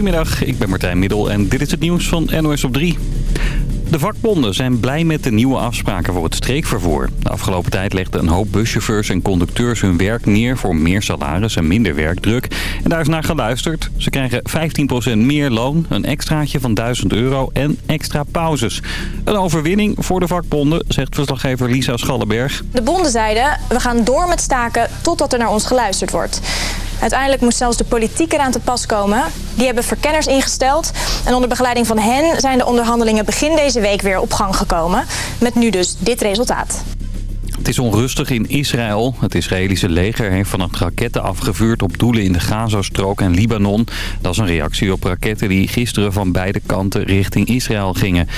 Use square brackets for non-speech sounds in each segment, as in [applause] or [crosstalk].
Goedemiddag, ik ben Martijn Middel en dit is het nieuws van NOS op 3. De vakbonden zijn blij met de nieuwe afspraken voor het streekvervoer. De afgelopen tijd legden een hoop buschauffeurs en conducteurs hun werk neer voor meer salaris en minder werkdruk. En daar is naar geluisterd. Ze krijgen 15% meer loon, een extraatje van 1000 euro en extra pauzes. Een overwinning voor de vakbonden, zegt verslaggever Lisa Schallenberg. De bonden zeiden, we gaan door met staken totdat er naar ons geluisterd wordt. Uiteindelijk moest zelfs de politiek eraan te pas komen. Die hebben verkenners ingesteld. En onder begeleiding van hen zijn de onderhandelingen begin deze week weer op gang gekomen. Met nu dus dit resultaat. Het is onrustig in Israël. Het Israëlische leger heeft vannacht raketten afgevuurd op doelen in de Gazastrook en Libanon. Dat is een reactie op raketten die gisteren van beide kanten richting Israël gingen.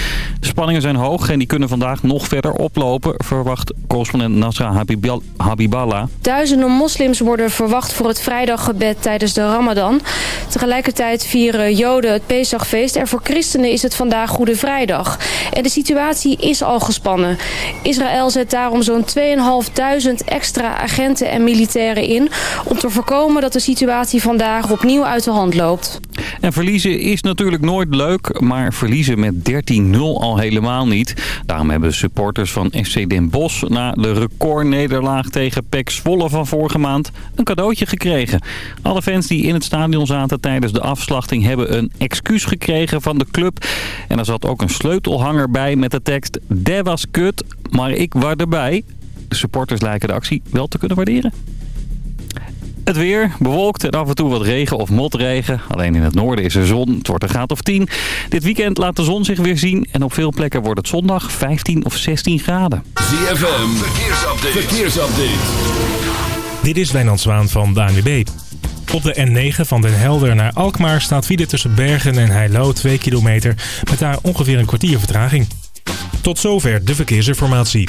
De spanningen zijn hoog en die kunnen vandaag nog verder oplopen, verwacht correspondent Nasra Habiballah. Duizenden moslims worden verwacht voor het vrijdaggebed tijdens de Ramadan. Tegelijkertijd vieren Joden het Pesachfeest en voor christenen is het vandaag Goede Vrijdag. En de situatie is al gespannen. Israël zet daarom zo'n 2.500 extra agenten en militairen in... om te voorkomen dat de situatie vandaag opnieuw uit de hand loopt. En verliezen is natuurlijk nooit leuk, maar verliezen met 13-0 al helemaal niet. Daarom hebben supporters van FC Den Bosch na de recordnederlaag tegen PEC Zwolle van vorige maand een cadeautje gekregen. Alle fans die in het stadion zaten tijdens de afslachting hebben een excuus gekregen van de club. En er zat ook een sleutelhanger bij met de tekst... Dat was kut, maar ik was erbij. De supporters lijken de actie wel te kunnen waarderen. Het weer, bewolkt en af en toe wat regen of motregen. Alleen in het noorden is er zon, het wordt een graad of 10. Dit weekend laat de zon zich weer zien en op veel plekken wordt het zondag 15 of 16 graden. ZFM, verkeersupdate. verkeersupdate. Dit is Wijnand Zwaan van de ANWB. Op de N9 van Den Helder naar Alkmaar staat file tussen Bergen en Heilo 2 kilometer... met daar ongeveer een kwartier vertraging. Tot zover de verkeersinformatie.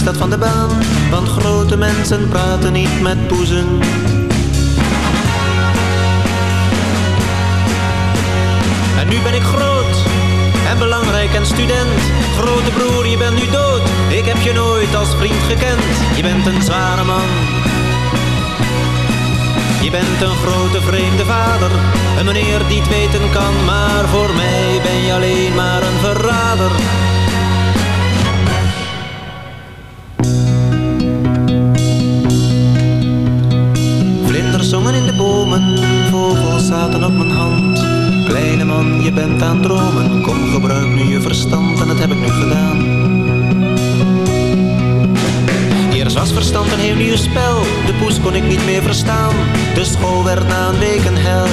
Is dat van de baan. Want grote mensen praten niet met poezen. En nu ben ik groot en belangrijk en student. Grote broer, je bent nu dood. Ik heb je nooit als vriend gekend. Je bent een zware man. Je bent een grote vreemde vader. Een meneer die het weten kan. Maar voor mij ben je alleen maar een verrader. Zongen in de bomen. Vogels zaten op mijn hand. Kleine man, je bent aan het dromen. Kom, gebruik nu je verstand en dat heb ik nu gedaan. Eerst was verstand een heel nieuw spel. De poes kon ik niet meer verstaan. De school werd na een week een hel.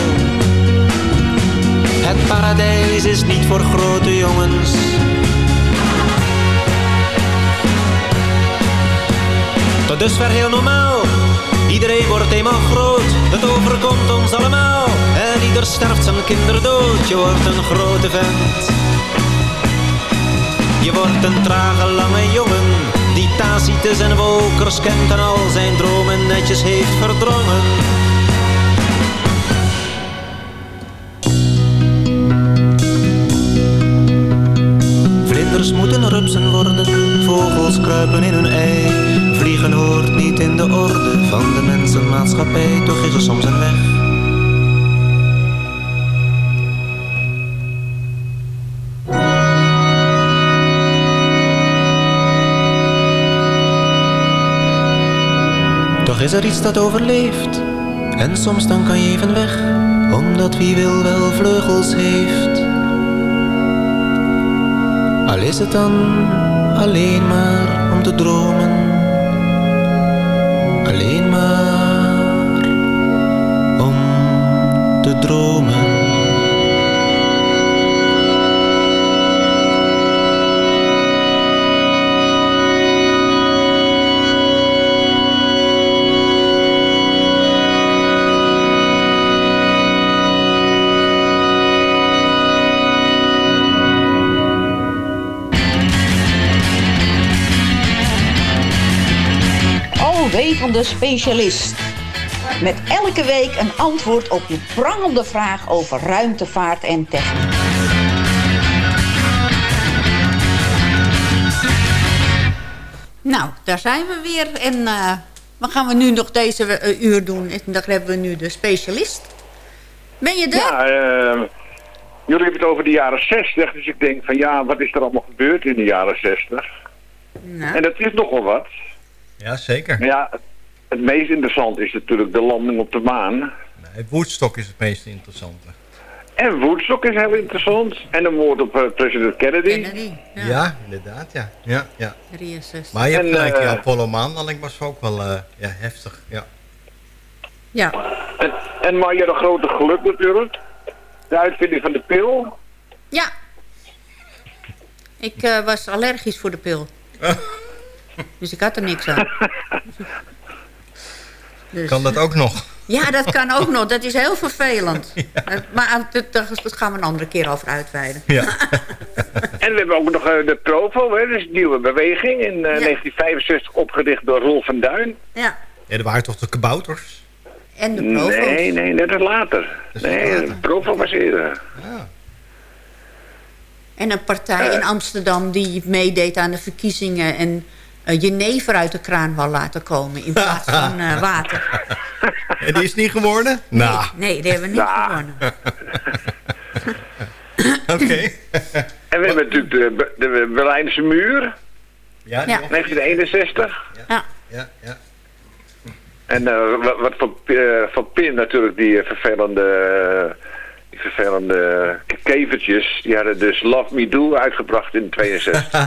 Het paradijs is niet voor grote jongens. Tot dusver heel normaal. Iedereen wordt eenmaal groot. Het overkomt ons allemaal. En ieder sterft zijn kinderdood. Je wordt een grote vent. Je wordt een trage lange jongen. Die Tacitus en Wolkers kent en al zijn dromen netjes heeft verdrongen. Vlinders moeten rupsen worden. Vogels kruipen in hun ei. In de orde van de mensenmaatschappij, toch is er soms een weg. Toch is er iets dat overleeft, en soms dan kan je even weg, omdat wie wil wel vleugels heeft. Al is het dan alleen maar om te dromen. Alleen maar om te dromen. Alwetende specialist. Met elke week een antwoord op je prangende vraag over ruimtevaart en techniek. Nou, daar zijn we weer. En eh, wat gaan we nu nog deze eh, uur doen? En dan hebben we nu de specialist. Ben je er? Ja, eh, jullie hebben het over de jaren 60. Dus ik denk van ja, wat is er allemaal gebeurd in de jaren 60? Nou, En dat is nogal wat. Ja, zeker. Maar ja, het, meest interessant is natuurlijk de landing op de maan. Nee, Woodstock is het meest interessante. En Woodstock is heel interessant. En de moord op eh, president Kennedy. Kennedy. Ja, Ja, inderdaad, ja. ja, ja. 63. Maar je hebt gelijk, die eh, Apollo maanlanding was ook wel eh, ja, heftig. Ja. Ja, En, en maar je had een grote geluk natuurlijk. De uitvinding van de pil. ja. Ik eh, was allergisch voor de pil. [laughs] dus ik had er niks aan. [laughs] Dus, Kan dat ook nog? Ja, dat kan ook nog. Dat is heel vervelend. [laughs] Eh, Maar eh, dat, dat dat gaan we een andere keer over uitweiden. Ja. [laughs] En we hebben ook nog eh, de Provo, hè, dus een nieuwe beweging. In eh, 1965 opgericht door Rolf van Duin. Ja, ja, er waren toch de kabouters? en de provo's. Nee, nee, net als later. is Nee, later. de Provo was eerder. Ja. En een partij in Amsterdam die meedeed aan de verkiezingen... en eh, jenever uit de kraan wou laten komen in plaats [laughs] van eh, water. En die is niet geworden? Nou, Nee, die hebben we niet Nou. gewonnen. [laughs] oké. [laughs] En we hebben natuurlijk de, de Berlijnse muur, Ja, Ja. nog- 1961. Ja. ja, ja. En eh, wat, wat van, eh, van Pin natuurlijk, die eh, vervelende, die vervelende kevertjes, die hadden dus Love Me Do uitgebracht in 62. [laughs] [laughs]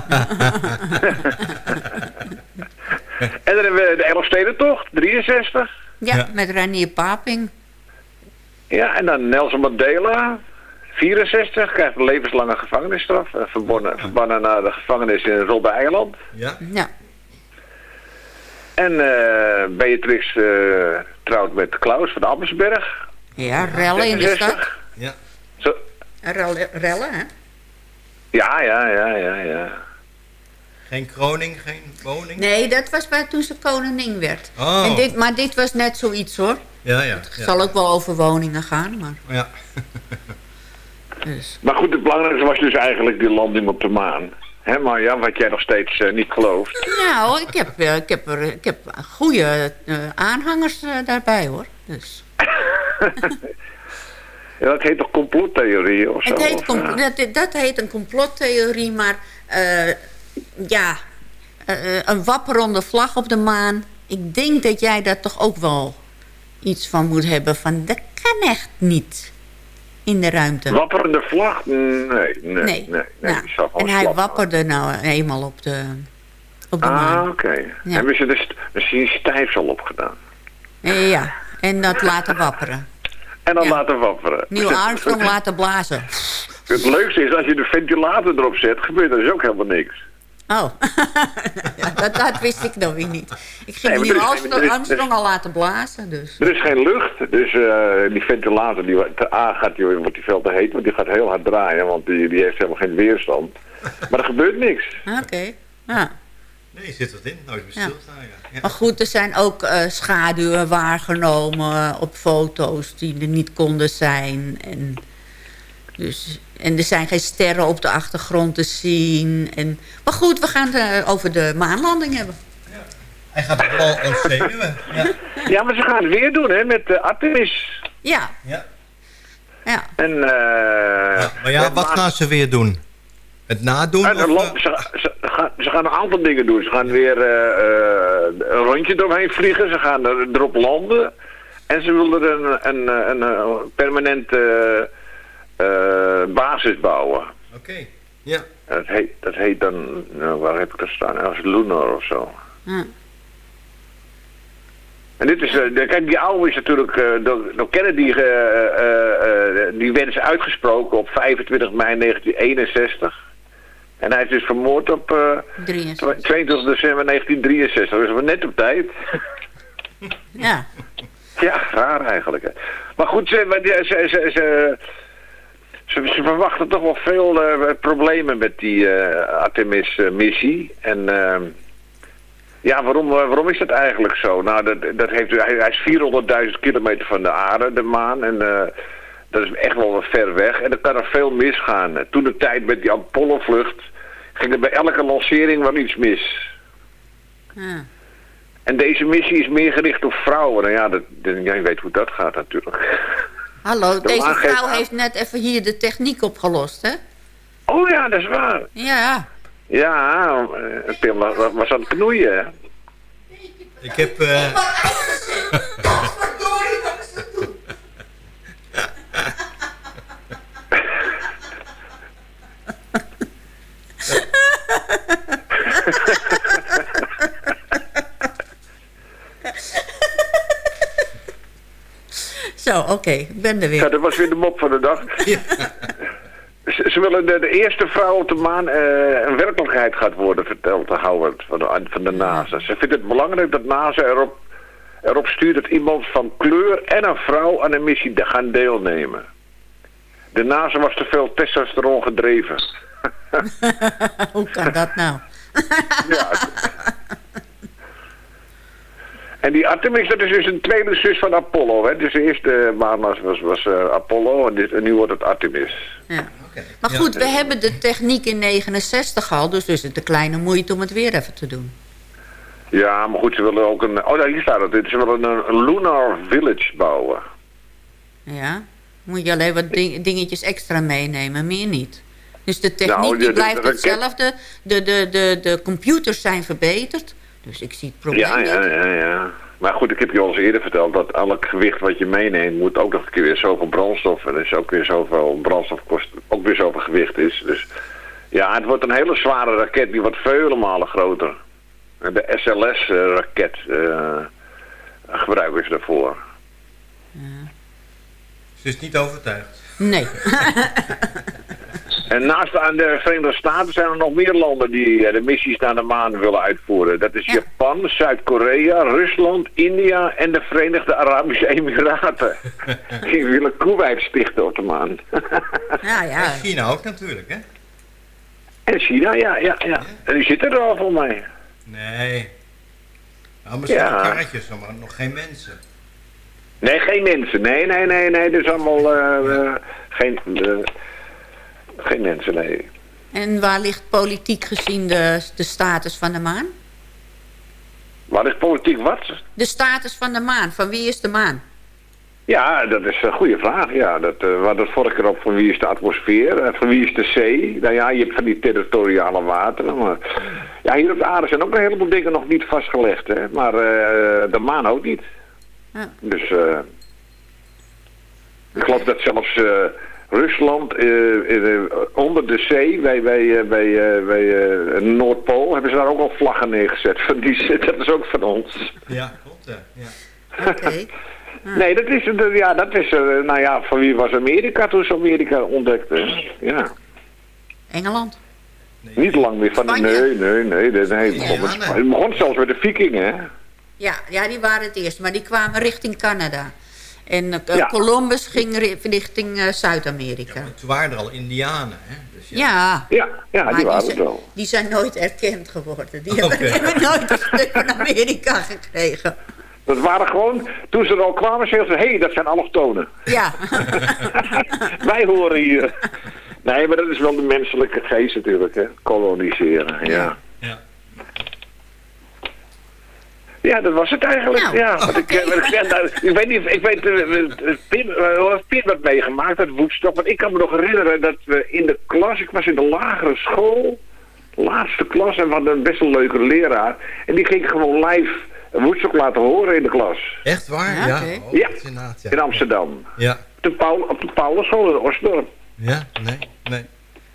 en dan hebben we de Elfstedentocht, 63. Ja, Ja. met Renier Paping. Ja, en dan Nelson Mandela, 64, krijgt een levenslange gevangenisstraf. eh, Verbannen, verbannen naar de gevangenis in Robben-Eiland. ja. Ja, En eh, Beatrix eh, trouwt met Klaus van Ammersberg. ja rellen in de stad. 66. ja. Zo, Rellen, rellen hè? ja, ja, ja, ja, ja. Geen kroning, geen woning? Nee, dat was bij toen ze koningin werd. Oh. En dit, maar dit was net zoiets hoor. Ja, ja. Het ja. zal ook wel over woningen gaan, maar... ja. [laughs] Dus. Maar goed, het belangrijkste was dus eigenlijk die landing op de maan. Hè, maar ja, wat jij nog steeds eh, niet gelooft. Nou, ik heb, eh, ik heb, er, ik heb goede eh, aanhangers daarbij hoor. Dus. [laughs] Ja, dat heet toch complottheorie of zo? Het heet of, dat, dat heet een complottheorie, maar eh, ja, eh, eh, een wapperende vlag op de maan. Ik denk dat jij daar toch ook wel iets van moet hebben. Van, dat kan echt niet in de ruimte. Wapperende vlag? Nee, nee, nee. nee, Nou, en hij wapperde nou eenmaal op de, op de Ah, maan. oké. Ja. Hebben ze er st- misschien stijfsel opgedaan? Eh, ja, en dat laten wapperen. En dan Ja. laten wapperen. Neil [laughs] Armstrong laten blazen. Het leukste is als je de ventilator erop zet, gebeurt er dus ook helemaal niks. Oh, [laughs] dat, dat wist ik dan weer niet. Ik ging Nee, is- Armstrong, al laten blazen, dus. Er is geen lucht, dus eh, die ventilator, die, te A gaat die, wordt die veel te heet, want die gaat heel hard draaien, want die, die heeft helemaal geen weerstand. Maar er gebeurt niks. Oké, ja. Nee, zit wat in. Nooit meer Ja. stilstaan, ja. ja. Maar goed, er zijn ook eh, schaduwen waargenomen op foto's die er niet konden zijn. En dus En er zijn geen sterren op de achtergrond te zien. En, maar goed, we gaan het eh, over de maanlanding hebben. Hij gaat het wel ontzenuwen. Ja. Ja, maar ze gaan het weer doen, hè, met de Artemis. Ja. Ja. Ja. En, eh Maar ja, wat gaan ze weer doen? Het nadoen? Ja, de of, lo- ze, ze, gaan, ze gaan een aantal dingen doen. Ze gaan weer eh, eh, een rondje doorheen vliegen. Ze gaan er, erop landen. En ze willen er een, een, een, een permanente eh, basis bouwen. Oké, ja. Dat heet, dat heet dan, nou, waar heb ik dat staan? Als Lunar of zo. Ja. En dit is, eh, de- kijk, die oude is natuurlijk eh, door, door Kennedy, eh, eh, eh, die wens uitgesproken op 25 mei 1961. En hij is dus vermoord op eh, 63. 22 december 1963. Dus we net op tijd. [laughs] Ja. Ja, raar eigenlijk. hè. Maar goed, ze, ze, ze, ze, ze, verwachten toch wel veel eh, problemen met die eh, Artemis-missie. en ehm, ja, waarom, eh, waarom is dat eigenlijk zo? Nou, dat, dat heeft, hij, hij is 400.000 kilometer van de aarde, de maan. En eh, dat is echt wel wat ver weg. En er kan er veel misgaan. Toen de tijd met die Apollo-vlucht ging er bij elke lancering wel iets mis. Ja. En deze missie is meer gericht op vrouwen. Nou ja, dat, dat- jij weet hoe dat gaat natuurlijk. Hallo, De deze vrouw aan- heeft net even hier de techniek opgelost, hè? Oh ja, dat is waar. Ja. Ja, eh, Pim was, was aan het knoeien. hè? Ik heb... eh, [laughs] Zo, oké, ik ben er Ja, weer. dat was weer de mop van de dag. [laughs] Ze, ze willen de, de eerste vrouw op de maan eh, een werkelijkheid gaat worden, vertelt Howard van de, van de NASA. Ze vindt het belangrijk dat NASA erop, erop stuurt dat iemand van kleur en een vrouw aan de missie de- gaan deelnemen. De NASA was te veel testosteron gedreven. [laughs] Hoe kan dat nou? En die Artemis, dat is dus een tweede zus van Apollo. Hè? Dus de eerste maan was, was, was eh, Apollo en, dit, en nu wordt het Artemis. Ja. Maar goed, we hebben de techniek in 69 al, dus is het een kleine moeite om het weer even te doen. Ja, maar goed, ze willen ook een... Oh, daar hier staat het. Ze willen een, een lunar village bouwen. Ja, moet je alleen wat ding- dingetjes extra meenemen, meer niet. Dus de techniek Nou, de- die de- blijft de hetzelfde. De, de, de, de computers zijn verbeterd. Dus ik zie het probleem Ja, ja, ja, ja. Maar goed, ik heb je al eens eerder verteld dat elk gewicht wat je meeneemt moet ook nog een keer weer zoveel brandstof. En er is ook weer zoveel brandstof kost ook weer zoveel gewicht is. Dus ja, het wordt een hele zware raket, die wordt vele malen groter. En de SLS-raket eh, gebruiken ze daarvoor. ze is niet overtuigd. Nee. [laughs] [laughs] En naast aan de Verenigde Staten zijn er nog meer landen die eh, de missies naar de maan willen uitvoeren. Dat is Japan, Zuid-Korea, Rusland, India en de Verenigde Arabische Emiraten. [laughs] die willen Kuwait stichten op de maan. [laughs] Ja, ja. En China ook natuurlijk, hè? en China, ja, ja, ja. En die zitten er al voor mij. Nee. Nou, misschien Ja. karretjes, maar nog geen mensen. Nee, geen mensen. Nee, nee, nee, nee. Is allemaal eh, eh, geen, geen mensen, nee. En waar ligt politiek gezien de, de status van de maan? Waar is politiek wat? De status van de maan. Van wie is de maan? Ja, dat is een goede vraag. Ja, dat, eh, we hadden het vorige keer op van wie is de atmosfeer, en van wie is de zee. Nou ja, je hebt van die territoriale wateren. Maar ja, hier op de aarde zijn ook een heleboel dingen nog niet vastgelegd. Hè? Maar eh, de maan ook niet. Ja. Dus eh, ik geloof dat zelfs Rusland eh, eh, onder de zee, bij, bij, eh, bij, eh, bij eh, Noordpool, hebben ze daar ook al vlaggen neergezet. Van [laughs] die, dat is ook van ons. Ja, klopt, hè. Ja. Oké. [laughs] Nee, dat is, eh, ja, dat is, eh, nou ja, van wie was Amerika toen ze Amerika ontdekte? Ja, Engeland. niet lang meer van, Spanje. nee, nee, nee, nee, nee, begon. Het begon zelfs met de vikingen, hè? Ja, ja, die waren het eerst. Maar die kwamen richting Canada. En eh, Ja. Columbus ging ri- richting eh, Zuid-Amerika. Toen waren er al indianen, hè? Dus ja. Ja. Ja, ja, Maar die waren zijn, het wel. die zijn nooit erkend geworden. Die hebben, die hebben nooit een stuk van Amerika gekregen. Dat waren gewoon, toen ze er al kwamen, zeiden ze, hé, hey, dat zijn allochtonen. Ja. [laughs] Wij horen hier. Nee, maar dat is wel de menselijke geest natuurlijk, hè. Koloniseren, ja. Ja. Ja, dat was het eigenlijk. Nou, ja, wat ik, eh, ik, nou, weet niet, ik weet, uh, Pim, uh, heeft Pim wat meegemaakt, dat Woodstock. Want ik kan me nog herinneren dat we in de klas, ik was in de lagere school, laatste klas, en we hadden een best wel leuke leraar. En die ging gewoon live Woodstock laten horen in de klas. Echt waar? Ja, Ja. Oh, Ja. In Amsterdam. Ja, De Paul, op de Paulusschool in Osdorp. ja, nee, nee.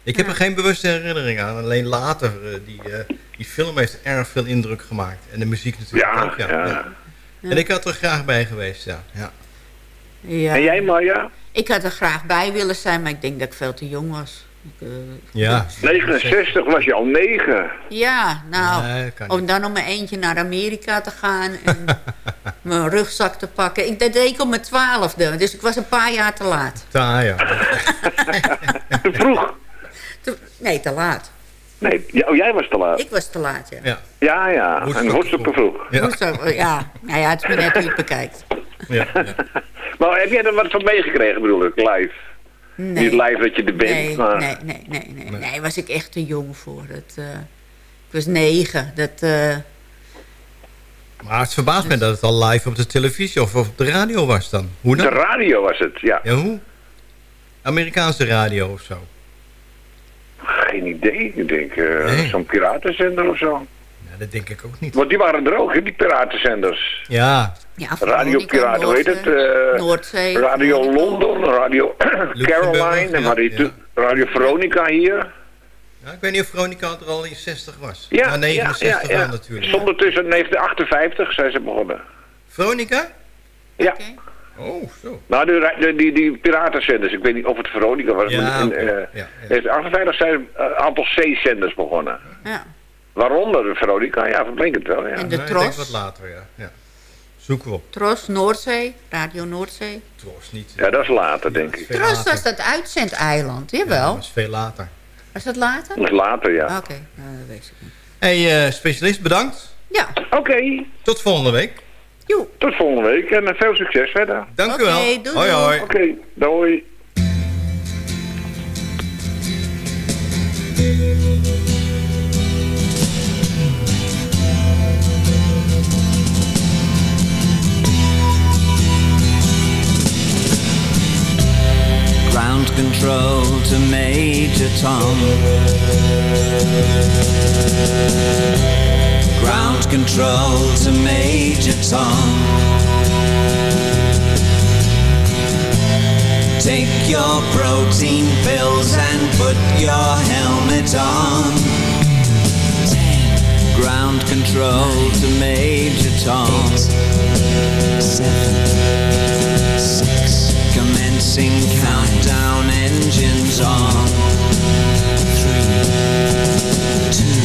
Ik heb er geen bewuste herinnering aan. Alleen later, die, eh, die film heeft erg veel indruk gemaakt. En de muziek natuurlijk Ja, ook, ja. ja. ja. En ik had er graag bij geweest, ja. ja. Ja. En jij, Maya? Ik had er graag bij willen zijn, maar ik denk dat ik veel te jong was. Ik, eh, Ja. 69 was je al 9. Ja, nou, Nee, om dan om mijn eentje naar Amerika te gaan en [laughs] mijn rugzak te pakken. Ik, dat deed ik op mijn twaalfde, dus ik was een paar jaar te laat. Ta, ja. [laughs] Te vroeg. Te- nee, te laat. Nee, ja, oh, jij was te laat. Ik was te laat, ja. Ja, Ja, ja. Woodstock En vroeg. ja. Eh, ja. Nou ja, het is maar net hoe je het bekijkt. ja, ja. [laughs] Maar heb jij er wat van meegekregen, bedoel ik, live? Nee. Niet live dat je er bent, Nee, maar... nee, nee, nee, nee, nee. was ik echt te jong voor. Dat, eh, ik was negen. Dat, eh, Maar het verbaast me dat het al live op de televisie of op de radio was dan. Hoe De dan? radio was het, ja. Ja, hoe? Amerikaanse radio of zo. Geen idee. Ik denk eh, Nee. zo'n piratenzender of zo. Ja, dat denk ik ook niet. Want die waren er ook, hè, die piratenzenders. Ja, ja, Radio Piraten, hoe heet het? Noordzee, eh, Noordzee. Radio. Londen, Radio [clears throat] Caroline ja, Radio, ja. Radio Veronica hier. ja, ik weet niet of Veronica er al in 60 was. Ja, Maar 69 ja, ja, natuurlijk. Stonden tussen 1958 zijn ze begonnen. Veronica? Ja. Oh, zo. Nou, de, ra- de- die, die piratenzenders, ik weet niet of het Veronica was, Ja, maar in eh, Ja, ja. 1958 zijn een aantal C-zenders begonnen. Ja. Waaronder de Veronica, ja, verblink het wel, ja. En de Nee, ik denk Tros. wat later, ja. ja. Zoeken we op. Tros, Noordzee, Radio Noordzee. Tros niet. Ja, dat is later, denk is ik. Tros later. was dat uitzendeiland, Ja, jawel. dat is veel later. Was dat later? Dat is later, ja. Oké, nou, dat weet ik niet. hey, eh, specialist, bedankt. Ja, Oké, Tot volgende week. Joe. tot volgende week en eh, veel succes verder. Dank Oké, u wel. doei, hoi, doei. hoi. Oké, doei. Ground control to Major Tom. Ground control to Major Tom. Take your protein pills and put your helmet on. Ground control to Major Tom. Seven. Six. Commencing countdown engines on. Three. Two.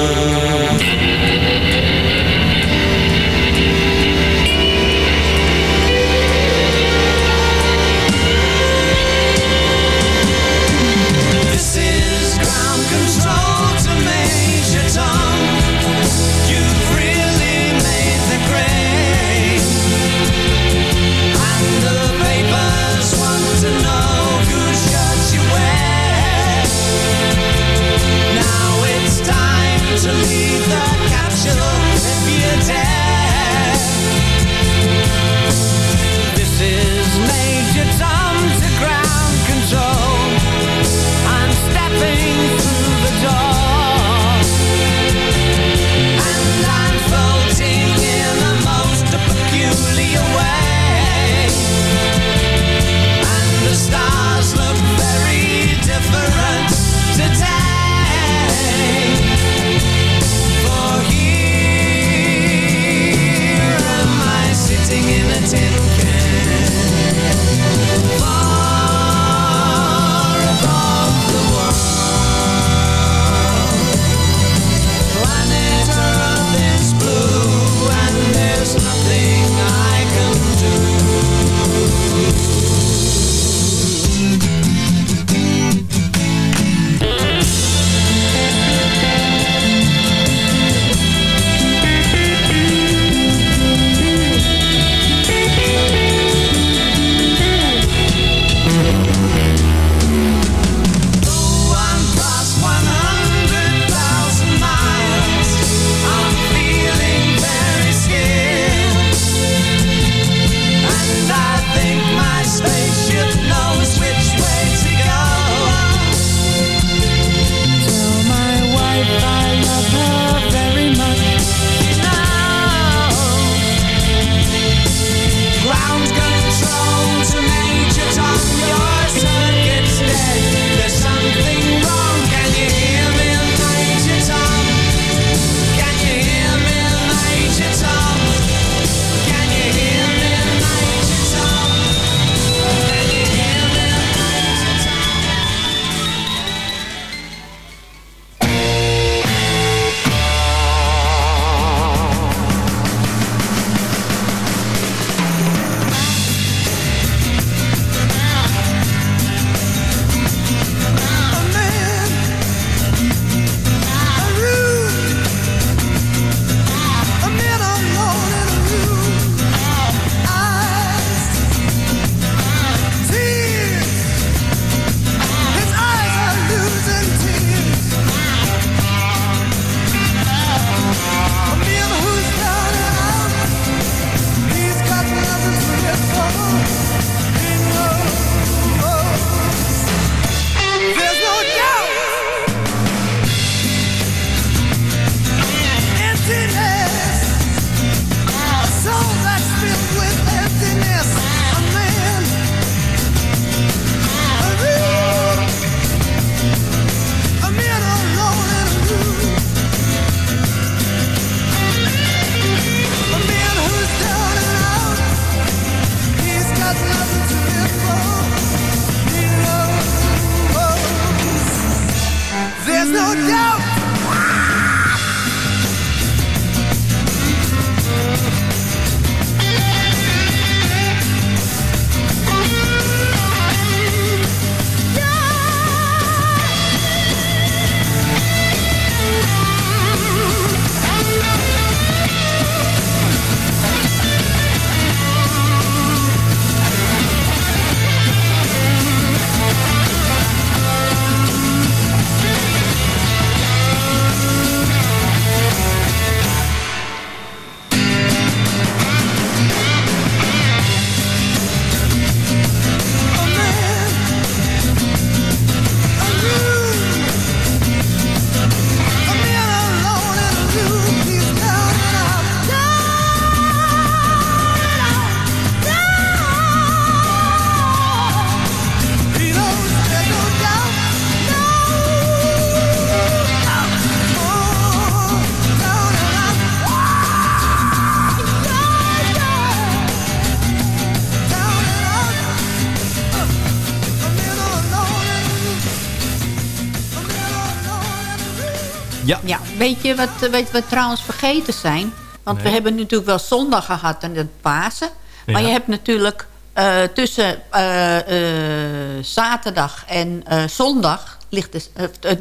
Je wat, wat we trouwens vergeten zijn? Want we hebben natuurlijk wel zondag gehad en het Pasen. Maar je hebt natuurlijk eh, tussen eh, eh, zaterdag en zondag... ligt dus,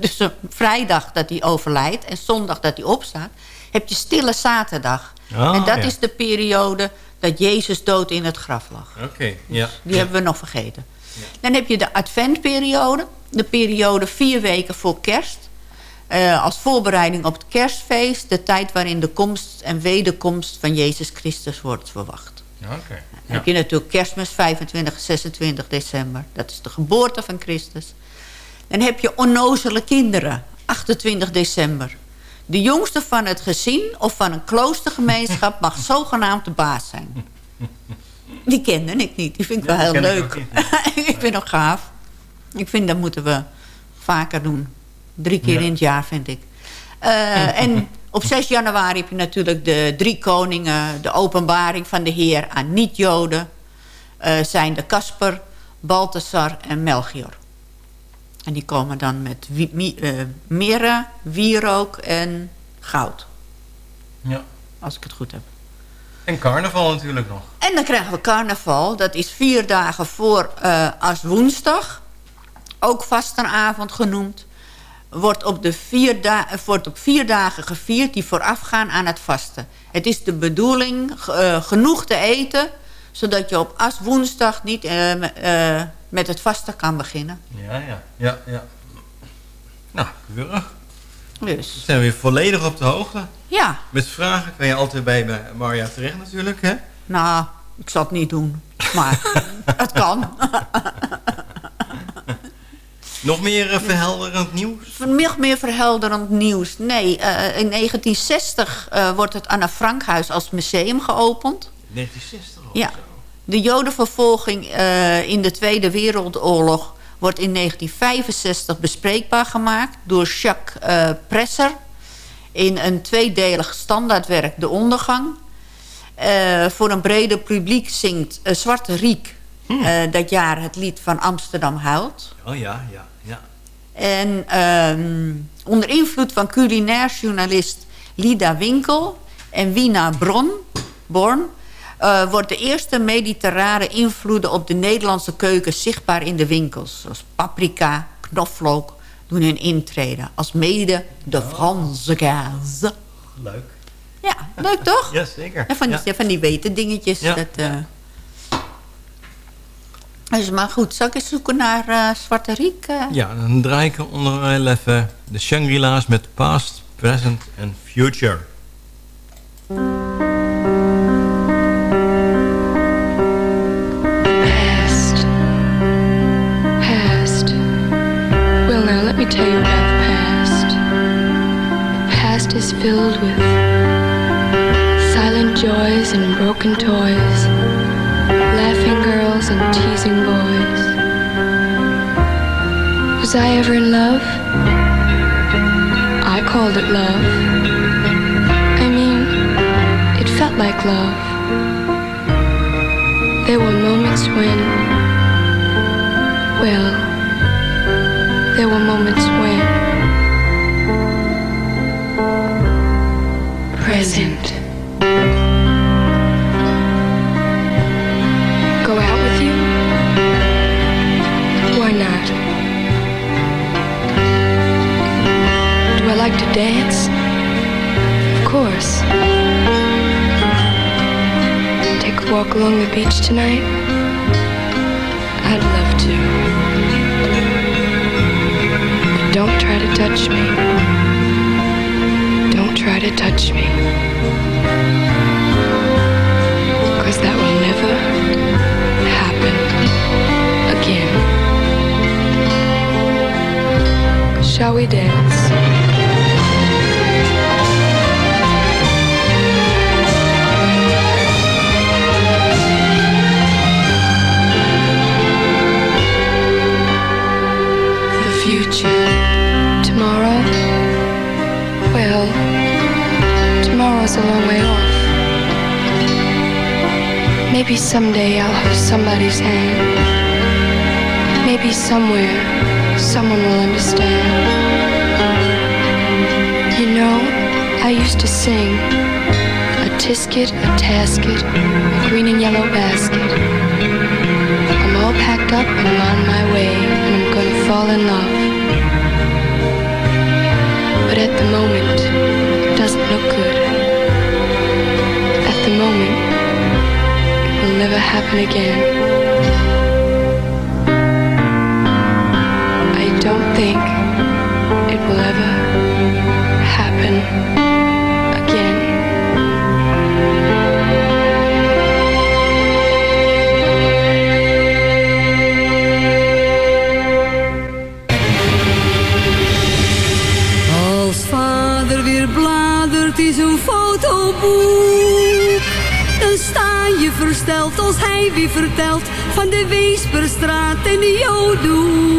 tussen vrijdag dat hij overlijdt en zondag dat hij opstaat... heb je stille zaterdag. Oh, en dat ja. is de periode dat Jezus dood in het graf lag. Oké, ja. Die hebben we nog vergeten. Dan heb je de adventperiode. De periode vier weken voor kerst. Eh, als voorbereiding op het kerstfeest. De tijd waarin de komst en wederkomst van Jezus Christus wordt verwacht. Dan heb je natuurlijk kerstmis 25 en 26 december. Dat is de geboorte van Christus. Dan heb je onnozele kinderen. 28 december. De jongste van het gezin of van een kloostergemeenschap... mag [laughs] zogenaamd de baas zijn. Die kende ik niet. Die vind ik wel heel ik leuk. ook [laughs] ik vind het gaaf. Ik vind dat moeten we vaker doen. Drie keer Ja. in het jaar, vind ik. Eh, en op 6 januari heb je natuurlijk de drie koningen... de openbaring van de Heer aan niet-Joden... eh, zijn de Kasper, Balthasar en Melchior. En die komen dan met mi- eh, mirre, wierook en goud. Ja. Als ik het goed heb. En carnaval natuurlijk nog. En dan krijgen we carnaval. Dat is vier dagen voor eh als woensdag. Ook vastenavond genoemd. Wordt op, de vier wordt op vier dagen gevierd die voorafgaan aan het vasten. Het is de bedoeling eh, genoeg te eten... zodat je op as woensdag niet eh, eh, met het vasten kan beginnen. Ja, ja. Ja, ja. Nou, keurig. Dus, We zijn weer volledig op de hoogte. ja. Met vragen kan je altijd bij bij Marja terecht natuurlijk, hè? Nou, ik zal het niet doen. Maar [laughs] het kan. Nog meer eh, verhelderend nieuws? Nog meer verhelderend nieuws. Nee, eh, in 1960 eh, wordt het Anna Frankhuis als museum geopend. 1960 al. Ja. De jodenvervolging in de Tweede Wereldoorlog wordt in 1965 bespreekbaar gemaakt door Jacques Presser in een tweedelig standaardwerk De Ondergang. Voor een breder publiek zingt Zwarte Riek eh, dat jaar het lied van Amsterdam huilt. Oh ja, ja. En ehm, onder invloed van culinair journalist Lida Winkel en Wina Bron, Born... eh, wordt de eerste mediterrane invloeden op de Nederlandse keuken zichtbaar in de winkels. Zoals paprika, knoflook doen hun intrede. Als mede de Franse kaas. Leuk. Ja, leuk toch? Ja, zeker. En van, die, Ja. van die weten dingetjes. Ja. Dat, eh. Dus maar goed, zal ik eens zoeken naar eh, Zwarte Riek? eh? Ja, dan draai ik onderwijl even de Shangri-La's met past, present en future. Past. Past. Well, now let me tell you about the past. The past is filled with silent joys and broken toys, Was I ever in love? I called it love. I mean, it felt like love. There were moments when, well, there were moments when. Present. Dance? Of course. Take a walk along the beach tonight? I'd love to. But don't try to touch me. Don't try to touch me. Cause that will never happen again. Shall we dance? Tomorrow? Well, tomorrow's a long way off. Maybe someday I'll have somebody's hand. Maybe somewhere someone will understand. You know, I used to sing a tisket, a tasket, a green and yellow basket. I'm all packed up and I'm on my way, and I'm gonna fall in love. At the moment, it doesn't look good. At the moment, it will never happen again. I don't think it will ever happen Dan sta je versteld als hij weer vertelt Van de Weesperstraat en de Jodoe.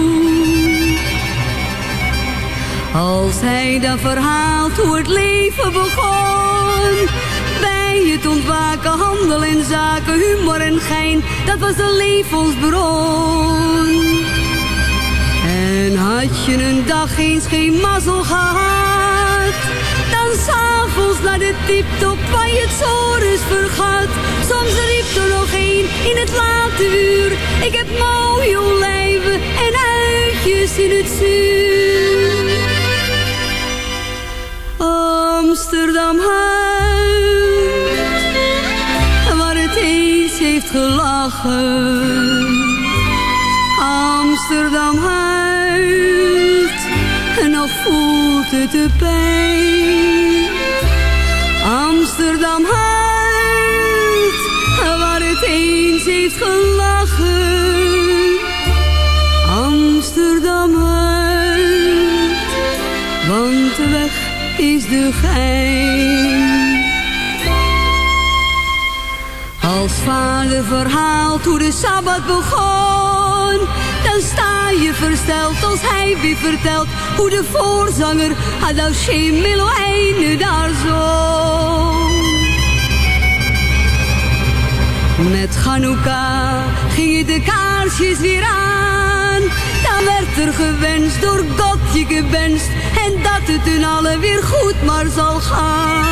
Als hij dan verhaalt hoe het leven begon. Bij het ontwaken, handel en zaken, humor en gein Dat was de levensbron. En had je een dag eens geen mazzel gehad s'avonds naar de tiptop waar je het zores vergat. Soms riep er nog een in het late uur. Ik heb mooie olijven en uitjes in het zuur. Amsterdam huid Waar het eens heeft gelachen. Amsterdam huilt en nog voelt het de pijn. Amsterdam waar het eens heeft gelachen. Amsterdam want de weg is de gein. Als vader verhaalt hoe de Sabbat begon Dan sta je versteld als hij weer vertelt Hoe de voorzanger Adauche Meloïne daar zong Met Chanukka gingen de kaarsjes weer aan Dan werd er gewenst door God je gewenst En dat het hun allen weer goed maar zal gaan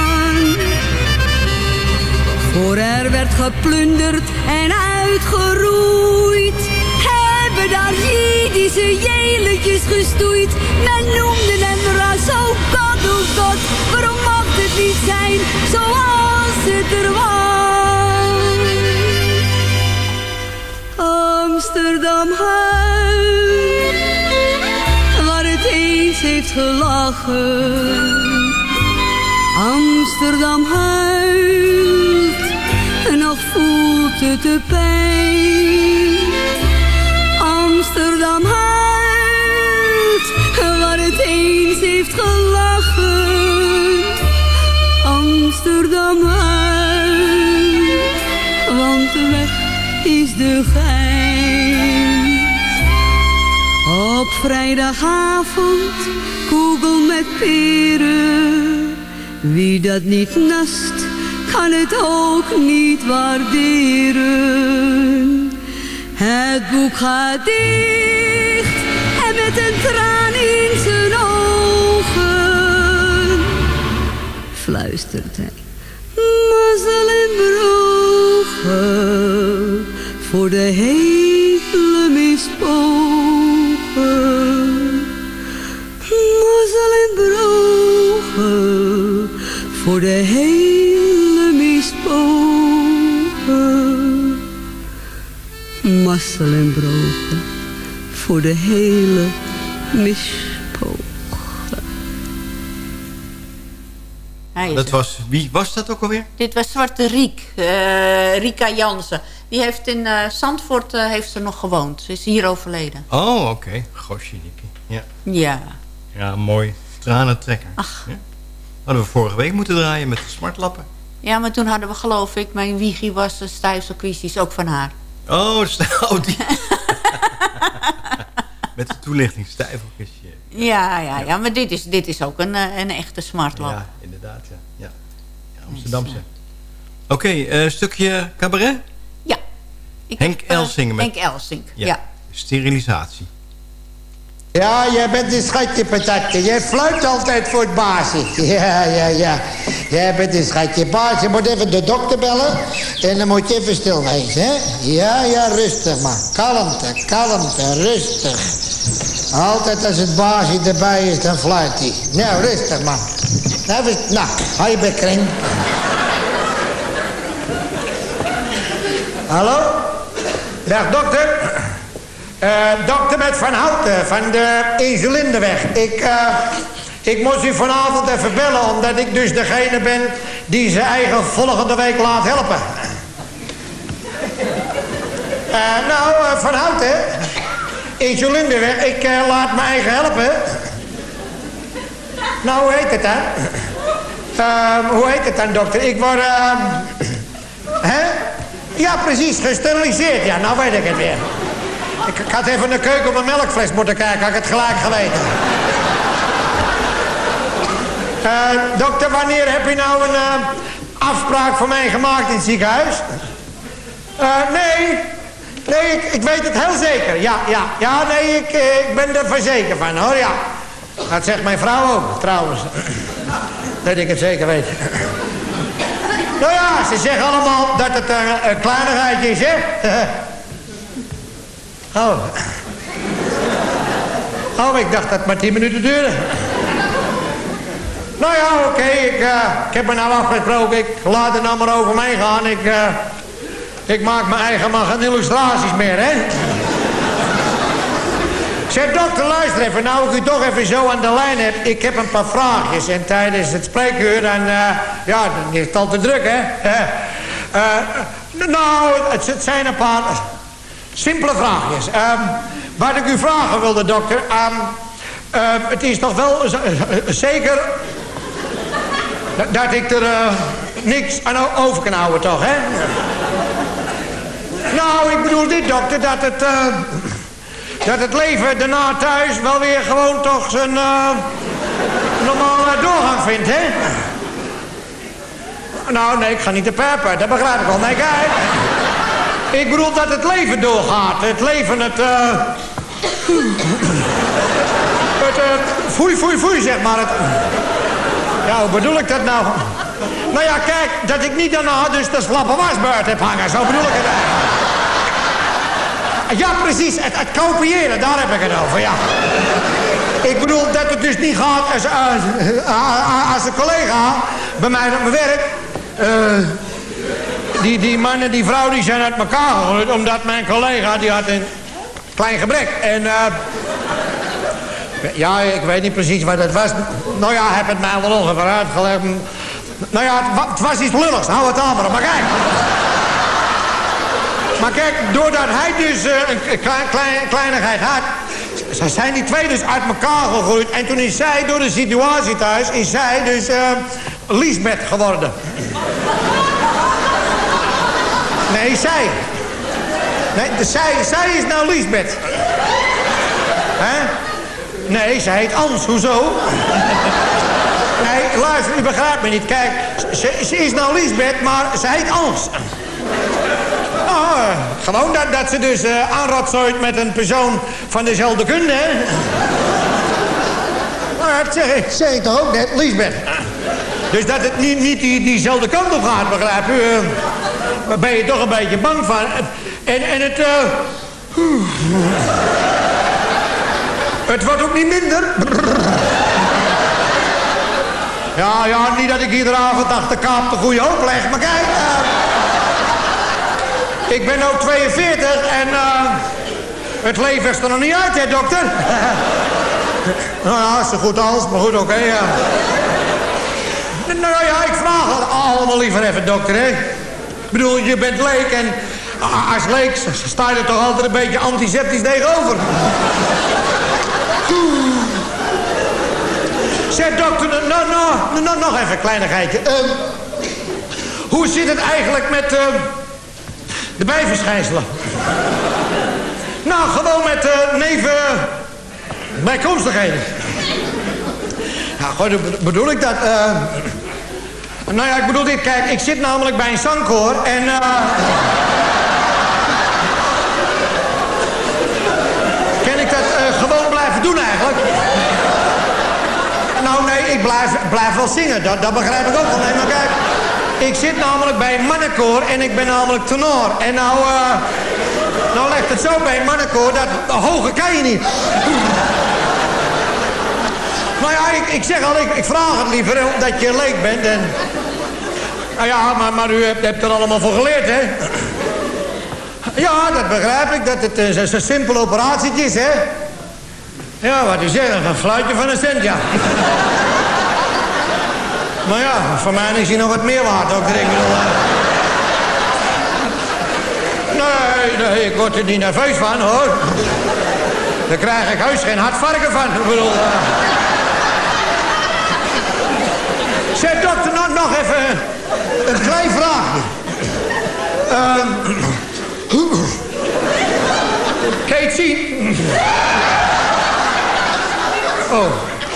voor er werd geplunderd en uitgeroeid. Hebben daar Jiddische jeletjes gestoeid. Men noemde hem ras, god, oh god. Waarom mocht het niet zijn zoals het er was? Amsterdam huis, waar het eens heeft gelachen. Amsterdam huilt en nog voelt het de pijn. Amsterdam huilt waar het eens heeft gelachen. Amsterdam huilt, want de weg is de gein. Vrijdagavond koegel met peren. Wie dat niet nast, kan het ook niet waarderen. Het boek gaat dicht en met een traan in zijn ogen fluistert hij. Mazzel en brogen voor de hele mispogen. De hele mispogen. Mazzel en brogen voor de hele mispogen. Hij is Dat was, wie was dat ook alweer? Dit was Zwarte Riek, eh, Rika Jansen. Die heeft in eh, Zandvoort eh, heeft ze nog gewoond. Ze is hier overleden. Oh, oké. Gosje, Nikkie. Ja. Ja. ja, mooi. Tranentrekker. Ach. Ja. Hadden we vorige week moeten draaien met de smartlappen. Ja, maar toen hadden we geloof ik... Mijn wiegie was een stijfselkwiesties, ook van haar. Oh, is- oh die. [laughs] met de toelichting stijfelkistje. Ja, ja, ja. Maar dit is, dit is ook een, eh, een echte smartlap. Ja, inderdaad, ja. ja. ja Amsterdamse. Oké, eh, stukje cabaret? Ik Henk heb, eh, Elsing met... Henk Elsing, ja. Sterilisatie. Ja, jij bent een schatje patatje. Jij fluit altijd voor het baasje. [laughs] Ja, ja, ja. Jij bent een schatje. Baas, je moet even de dokter bellen. En dan moet je even stil wezen, hè? Ja, ja, rustig maar. Kalmte, kalmte, rustig. Altijd als het baasje erbij is, dan fluit hij. Nou, rustig man. Nou, nou hou je bek kring. Hallo? Dag dokter. Eh, dokter met Van Houten van de Insulindeweg. Ik, eh, ik moest u vanavond even bellen omdat ik dus degene ben die zijn eigen volgende week laat helpen. Eh, nou, Van Houten, Insulindeweg, ik laat mijn eigen helpen. Nou, hoe heet het dan? Eh, hoe heet het dan, dokter? Ik word... eh, hè? Ja, precies, gesteriliseerd. Ja, nou weet ik het weer. Ik, had even in de keuken op een melkfles moeten kijken, had ik het gelijk geweten. Eh, dokter, wanneer heb je nou een eh, afspraak voor mij gemaakt in het ziekenhuis? Eh, nee, nee, ik, weet het heel zeker. Ja, ja, ja, nee, ik, ik ben er verzekerd van, hoor, ja. Dat zegt mijn vrouw ook, trouwens. [clears throat] dat ik het zeker weet. [clears throat] nou ja, ze zeggen allemaal dat het een, een kleinigheidje is, hè? [laughs] Oh. Oh, ik dacht dat het maar tien minuten duurde. Nou ja, oké, ik, eh, ik heb me nou afgesproken. Ik laat het nou maar over mij gaan. Ik, eh, ik maak mijn eigen maar geen illustraties meer, hè? Zeg, dokter, luister even. Nou, ik u toch even zo aan de lijn heb. Ik heb een paar vraagjes. En tijdens het spreekuur, dan, eh, ja, dan is het al te druk, hè? Nou, het zijn een paar simpele vraagjes. Ehm, wat ik u vragen wilde, dokter... ehm, ehm, het is toch wel zeker... dat- ik er eh, niks aan over kan houden, toch, hè? Nou, ik bedoel dit, dokter, dat het... eh, dat het leven daarna thuis wel weer gewoon toch zijn eh, normale doorgang vindt, hè? Nou, nee, ik ga niet te perpen, dat begrijp ik wel. Nee, kijk. Ik bedoel dat het leven doorgaat. Het leven, het... eh het eh, foei, foei, foei, zeg maar. Het, ja, hoe bedoel ik dat nou? Nou ja, kijk, dat ik niet daarna dus de slappe wasbeurt heb hangen. Zo bedoel ik het eigenlijk. Ja, precies. Het, het kopiëren, daar heb ik het over, ja. Ik bedoel dat het dus niet gaat als, als, als een collega bij mij op mijn werk... eh, die, die man en die vrouw die zijn uit elkaar gegooid... omdat mijn collega die had een klein gebrek. En eh, ja, ik weet niet precies wat het was. Nou ja, heeft het mij wel ongeveer uitgelegd. Nou ja, het, wa- het was iets lulligs. Hou het aan, maar kijk. Maar kijk, doordat hij dus eh, een klein, klein, kleinigheid had... zijn die twee dus uit elkaar gegroeid. En toen is zij, door de situatie thuis, is zij dus eh Liesbeth geworden. Nee, zij. Nee, de, zij, zij is nou Liesbeth. Hè? Nee, ze heet Ans. Hoezo? Nee, luister, u begrijpt me niet. Kijk, ze, is nou Liesbeth, maar ze heet Ans. Nou, eh, gewoon dat, dat ze dus uh, aanratzooit met een persoon van dezelfde kunde, hè? Nou, zeg ik toch ook net, Liesbeth. Dus dat het niet, niet die, diezelfde kant op gaat, begrijp u? Ben je toch een beetje bang van. En, en het... Uh, het wordt ook niet minder. Ja, ja, niet dat ik iedere avond achter kaap de goede hoop leg, maar kijk... ik ben ook 42 en... Het leven is er nog niet uit, hè, dokter? nou ja, zo goed als, maar goed, oké. Nou ja, ik vraag het allemaal liever even, dokter, hè. Ik bedoel, je bent leek en als leek sta je er toch altijd een beetje antiseptisch tegenover. zeg, dokter, nou, nou, nou, nou, nog even een kleinigheidje. Uh, hoe zit het eigenlijk met uh, de bijverschijnselen? Nou, gewoon met uh, neven bijkomstigheden. Nou, goed, bedoel ik dat... Uh, nou ja, ik bedoel dit. Kijk, ik zit namelijk bij een zangkoor en... Uh, kan ik dat uh, gewoon blijven doen eigenlijk? Nou nee, ik blijf, blijf wel zingen. Dat, dat begrijp ik ook wel. Nee, maar kijk... Ik zit namelijk bij een mannenkoor en ik ben namelijk tenor. En nou... Uh, nou legt het zo bij een mannenkoor, dat hoger kan je niet. nou ja, ik, ik zeg al, ik, ik vraag het liever omdat je leek bent. En... Nou ja, maar, maar u hebt, er allemaal voor geleerd, hè? Ja, dat begrijp ik, dat het een, een simpel operatietje is, hè? Ja, wat u zegt, een fluitje van een cent, ja. maar ja, voor mij is hij nog wat meer waard, ook. Ik bedoel... Nee, nee, ik word er niet nerveus van, hoor. Daar krijg ik huis geen hartvarken van. Ik bedoel... Uh... Zeg, dokter, nog, nog even een klein vraagje. Uh... Kan je het zien? Oh,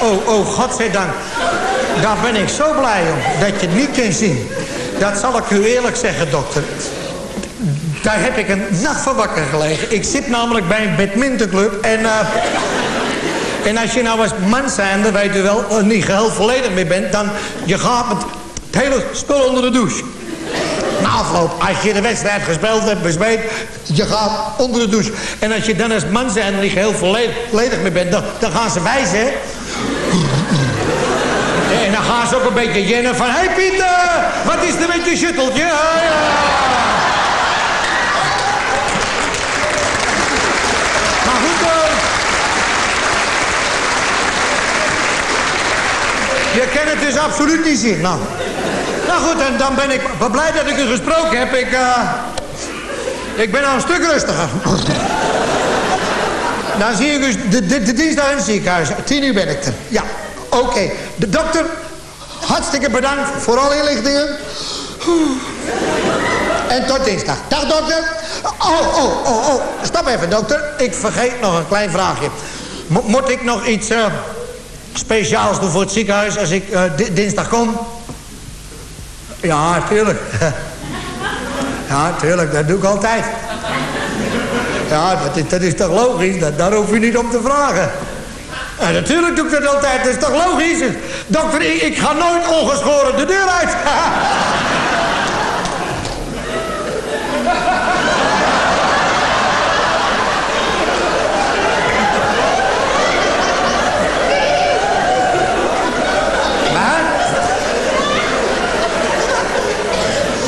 oh, oh, godzijdank. Daar ben ik zo blij om, dat je niet kunt zien. Dat zal ik u eerlijk zeggen, dokter. Daar heb ik een nacht van wakker gelegen. Ik zit namelijk bij een badmintonclub en... Uh, en als je nou als man zijnde, weet u wel, er niet geheel volledig mee bent... dan je gaat met het hele spul onder de douche. Na afloop, als je de wedstrijd gespeeld hebt, besmeed, je gaat onder de douche. En als je dan als man zijnde niet geheel volledig mee bent, dan, gaan ze wijzen. En dan gaan ze ook een beetje jennen van... Hé hey Pieter, wat is er met je shutteltje? Ja. Je kent het dus absoluut niet zien. Nou, nou goed, en dan ben ik blij dat ik u gesproken heb. Ik, uh, ik ben al een stuk rustiger. Dan zie ik dus de, dinsdag in het ziekenhuis. Tien uur ben ik er. Ja, oké. De dokter, hartstikke bedankt voor alle inlichtingen. En tot dinsdag. Dag dokter. Oh, oh, oh, oh. Stop even dokter. Ik vergeet nog een klein vraagje. moet ik nog iets... Uh, speciaals doen voor het ziekenhuis als ik uh, dinsdag kom? Ja, tuurlijk. [laughs] ja, tuurlijk, dat doe ik altijd. Ja, dat is, dat is toch logisch? Dat, daar hoef je niet om te vragen. Ja, natuurlijk doe ik dat altijd, dat is toch logisch? Dokter, ik, ik ga nooit ongeschoren de deur uit. [laughs]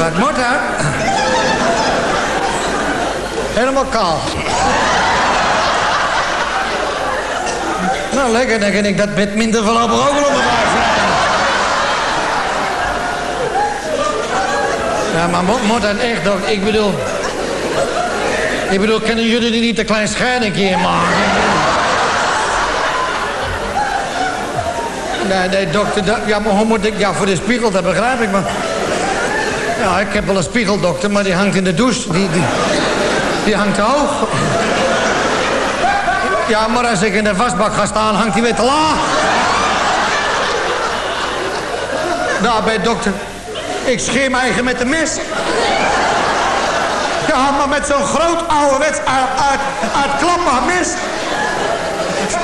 Wat moet dat? Helemaal kaal. nou, lekker. Dan kan ik dat bed minder voorlopig ook wel op Ja, maar moet, dat echt, toch? Ik bedoel... Ik bedoel, kunnen jullie niet een klein scheiding in maken? Nee, nee, dokter, dat, ja, maar hoe moet ik... Ja, voor de spiegel, dat begrijp ik, maar... Ja, ik heb wel een spiegeldokter, maar die hangt in de douche. Die, die, die hangt te hoog. Ja, maar als ik in de wasbak ga staan, hangt hij weer te laag. Nou, bij dokter. Ik scheer mijn eigen met een mes. Ja, maar met zo'n groot ouderwets uit, uit, mes.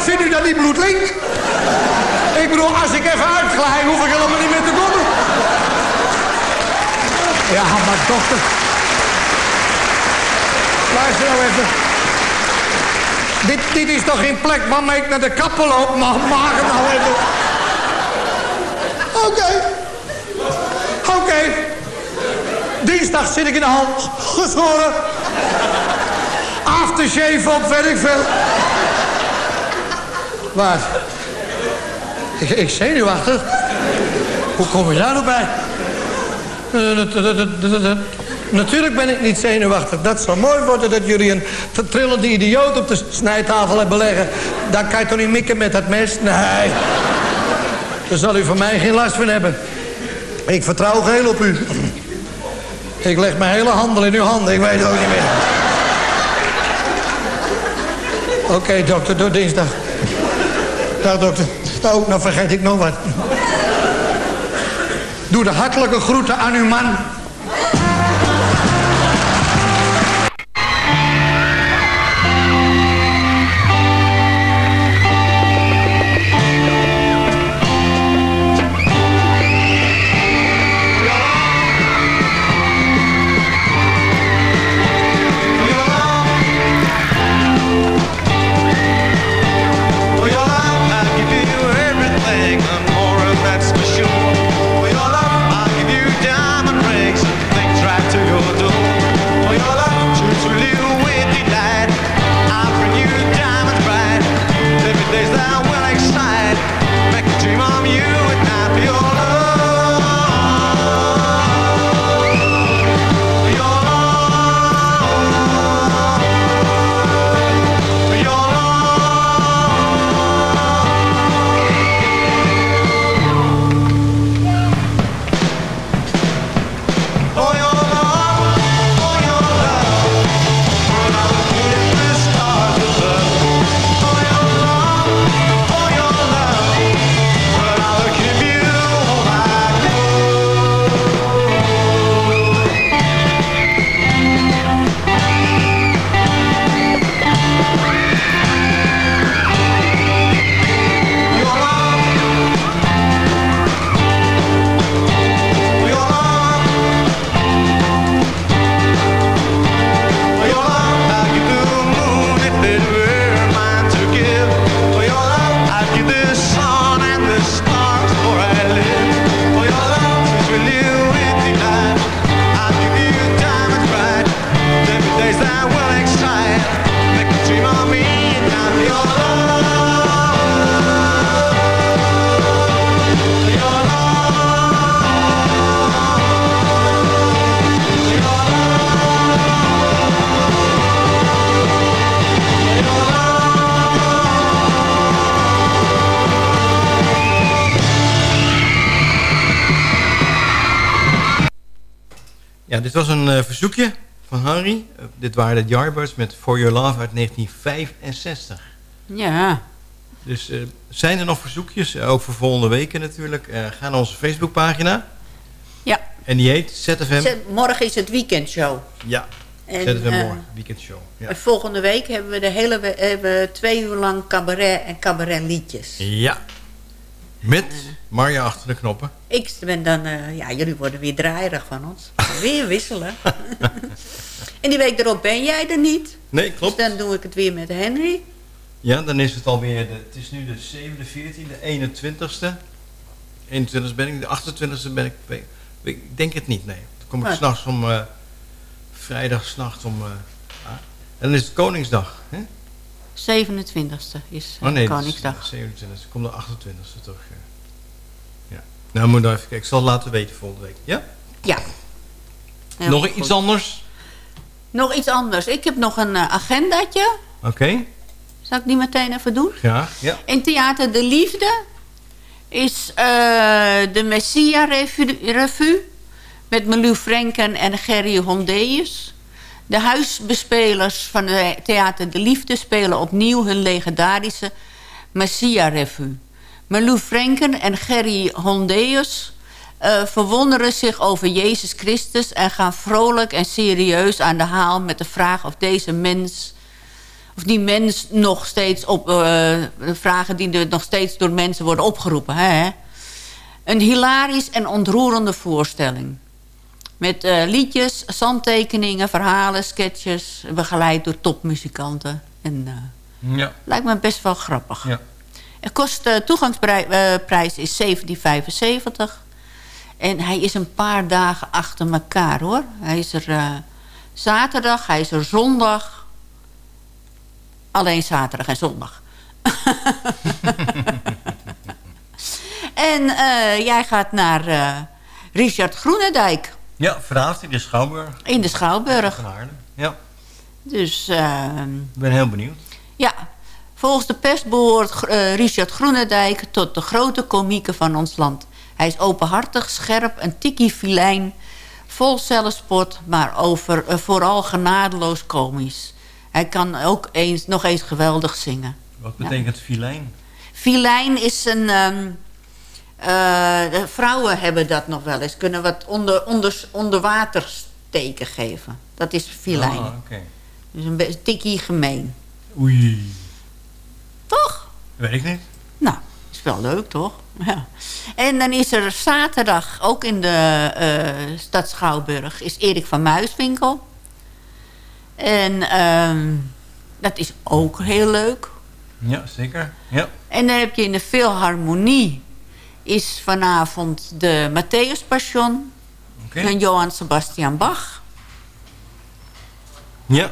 Vindt u dat niet bloedlink? Ik bedoel, als ik even uitglij, hoef ik helemaal niet meer te komen. Ja, maar dokter... Luister nou even. Dit, dit is toch geen plek waarmee ik naar de kapper loop? Maar maak hem nou even. Oké. Oké. Dinsdag zit ik in de hand. Geschoren. Aftershave op, weet ik veel. Wat? Ik, ik zenuwachtig? Hoe kom je daar nou bij? Natuurlijk ben ik niet zenuwachtig. Dat zou mooi worden dat jullie een vertrillende idioot op de snijtafel hebben leggen. Dan kan je toch niet mikken met dat mes? Nee. Daar zal u van mij geen last van hebben. Ik vertrouw geheel op u. Ik leg mijn hele handel in uw handen. Ik weet het ook niet meer. Oké, dokter, door dinsdag. Dag, dokter. Oh, nou vergeet ik nog wat. Doe de hartelijke groeten aan uw man. Dit was een uh, verzoekje van Harry. Uh, dit waren de Yardbirds met For Your Love uit 1965. Ja. Dus uh, zijn er nog verzoekjes, ook voor volgende weken natuurlijk. ga naar onze Facebookpagina. Ja. En die heet ZFM. Z morgen is het weekendshow. Ja, en, ZFM morgen, weekendshow. Ja. En volgende week hebben we, de hele we hebben twee uur lang cabaret en cabaret liedjes. Ja. Met Marja achter de knoppen. Ik ben dan... Uh, ja, jullie worden weer draaierig van ons. weer wisselen. [laughs] en die week erop ben jij er niet. Nee, klopt. Dus dan doe ik het weer met Henry. Ja, dan is het alweer... De, het is nu de 7e, 14e, 21ste. 21ste ben ik. De 28ste ben ik... Ik denk het niet, nee. Dan kom ik s'nachts om... Uh, vrijdag om... Uh, ah. En dan is het Koningsdag, hè? 27e is uh, oh, nee, Koningsdag. 27e. Kom de 28e toch. Uh. Ja. Nou, moet even kijken. Ik zal het laten weten volgende week. Ja? Ja. Heel nog goed. iets anders? Nog iets anders. Ik heb nog een uh, agendaatje. Oké. Okay. Zal ik die meteen even doen? Ja. ja. In Theater De Liefde is de Messia Revue met Melu Frenken en Gerry Hondeus. De huisbespelers van het Theater De Liefde spelen opnieuw hun legendarische Messia-revue. Malou Frenken en Gerry Hondeus uh, verwonderen zich over Jezus Christus... en gaan vrolijk en serieus aan de haal met de vraag of deze mens... of die mens nog steeds op... Uh, vragen die nog steeds door mensen worden opgeroepen. Hè? Een hilarisch en ontroerende voorstelling. Met eh, liedjes, zandtekeningen, verhalen, sketches. Begeleid door topmuzikanten. En uh, ja. lijkt me best wel grappig. Ja. Het kost, de toegangsprijs is 17,75. En hij is een paar dagen achter elkaar hoor. Hij is er zaterdag, hij is er zondag. Alleen zaterdag en zondag. [laughs] en jij gaat naar Richard Groenendijk. Ja, vanavond in de Schouwburg. In de Schouwburg. Van Haarlem, ja. Dus... Uh, Ik ben heel benieuwd. Ja, volgens de pers behoort Richard Groenendijk tot de grote komieken van ons land. Hij is openhartig, scherp, een tikkie filijn, vol zelfspot, maar over, uh, vooral genadeloos komisch. Hij kan ook eens, nog eens geweldig zingen. Wat betekent ja. filijn? Filijn is een... Um, uh, vrouwen hebben dat nog wel eens. Kunnen wat onder, onder, onder water steken geven. Dat is filijn. Ah, okay. Dus een tikkie gemeen. Oei. Toch? Weet ik niet. Nou, is wel leuk, toch? [laughs] Ja. En dan is er zaterdag, ook in de uh, stad Schouwburg... is Erik van Muiswinkel. En um, dat is ook heel leuk. Ja, zeker. Ja. En dan heb je in de Philharmonie... is vanavond de Matthäus Passion... Okay. van Johann Sebastian Bach. Ja.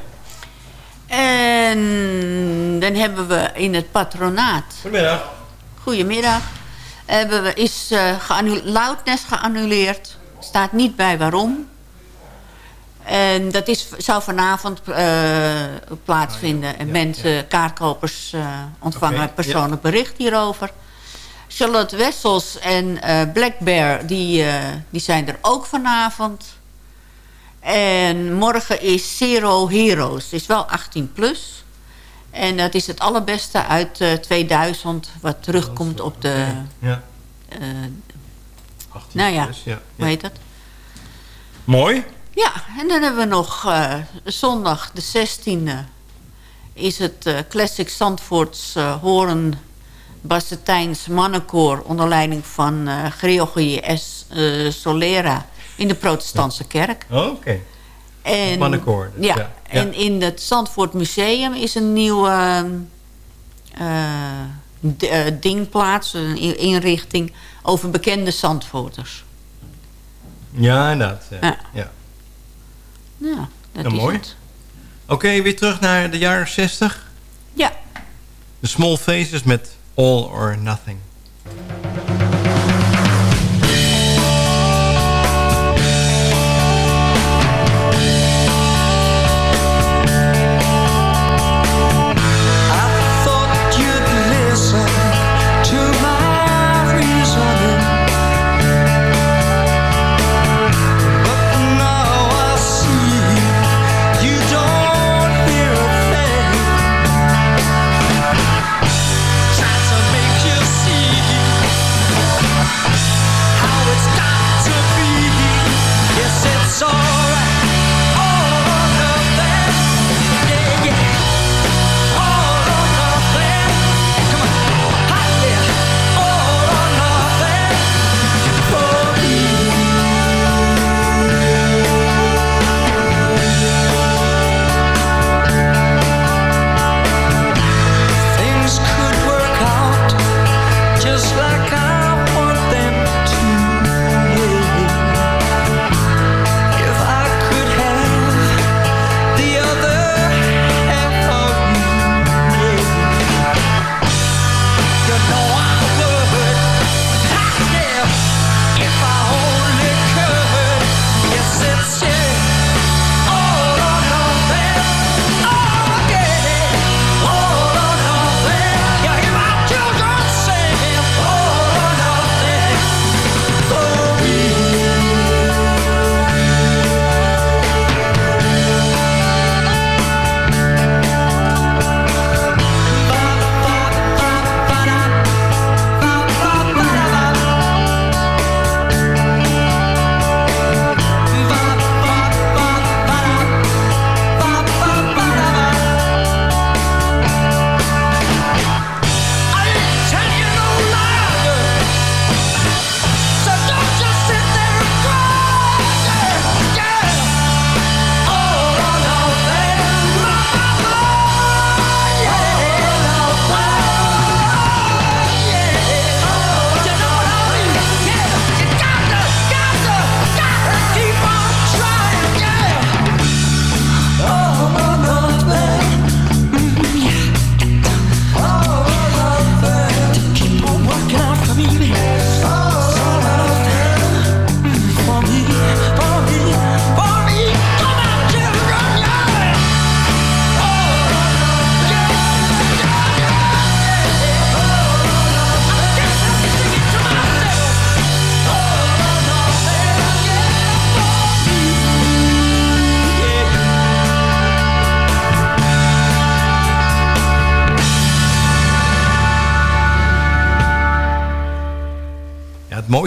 En dan hebben we in het patronaat... Goedemiddag. Goedemiddag. Hebben we, is uh, Loudness geannuleerd. Staat niet bij waarom. En dat is, zou vanavond uh, plaatsvinden. En ja, mensen, ja. kaartkopers, uh, ontvangen okay, persoonlijk ja. bericht hierover. Charlotte Wessels en uh, Black Bear, die, die zijn er ook vanavond. En morgen is Zero Heroes. Het is wel 18 plus. En dat is het allerbeste uit uh, 2000, wat terugkomt op de... Ja. Uh, nou ja, plus, ja, hoe heet dat? Mooi. Ja, en dan hebben we nog uh, zondag de 16e... is het uh, Classic Zandvoorts Horen Bassetijns Mannenkoor... onder leiding van uh, Gregory S. Solera in de protestantse kerk. Oh, oké. Okay. En, Mannenkoor. Dus, ja, ja, en in het Zandvoort Museum is een nieuwe uh, dingplaats, een inrichting over bekende Zandvoorters. Ja, inderdaad. Ja. Ja, ja. dat ja, is mooi. Oké, okay, weer terug naar de jaren 60. Ja. De Small Faces met All or Nothing.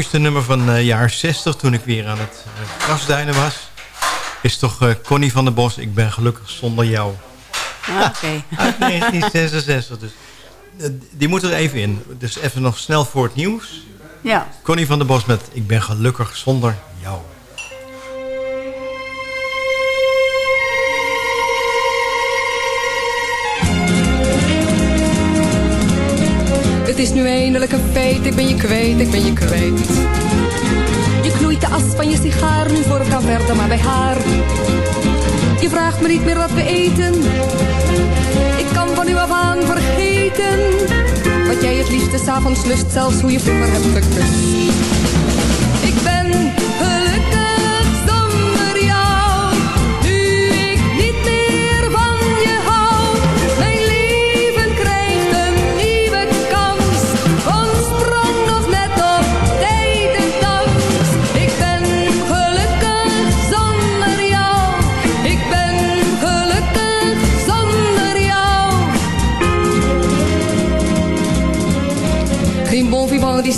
Mooiste nummer van uh, jaar 60... toen ik weer aan het uh, grasduinen was... is toch uh, Connie van der Bos... Ik ben gelukkig zonder jou. Ah, Oké. Okay. Uit 1966. Dus, die moet er even in. Dus even nog snel voor het nieuws. Ja. Connie van der Bos met Ik ben gelukkig zonder jou. Het is nu eindelijk een feit, ik ben je kwijt, ik ben je kwijt. Je knoeit de as van je sigaar, nu voor elkaar verder, maar bij haar. Je vraagt me niet meer wat we eten. Ik kan van u af aan vergeten. Wat jij het liefste s'avonds lust, zelfs hoe je vroeger hebt gekust. Ik ben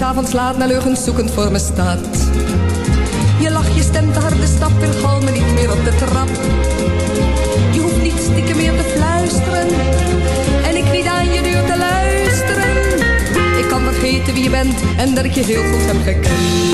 s'avonds laat naar leugens zoekend voor me staat. Je lach, je stem, de harde stap, weergal me niet meer op de trap. Je hoeft niet stiekem meer te fluisteren. En ik niet aan je deur te luisteren. Ik kan vergeten wie je bent en dat ik je heel goed heb gekend.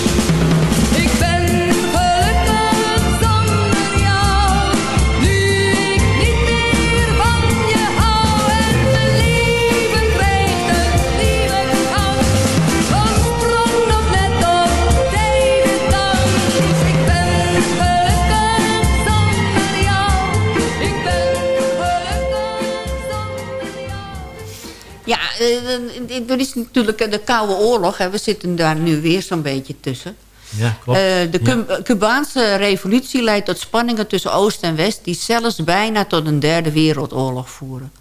Er is natuurlijk de Koude Oorlog. Hè. We zitten daar nu weer zo'n beetje tussen. Ja, klopt. Eh, de Cu- Cubaanse revolutie leidt tot spanningen tussen Oost en West... die zelfs bijna tot een derde wereldoorlog voeren.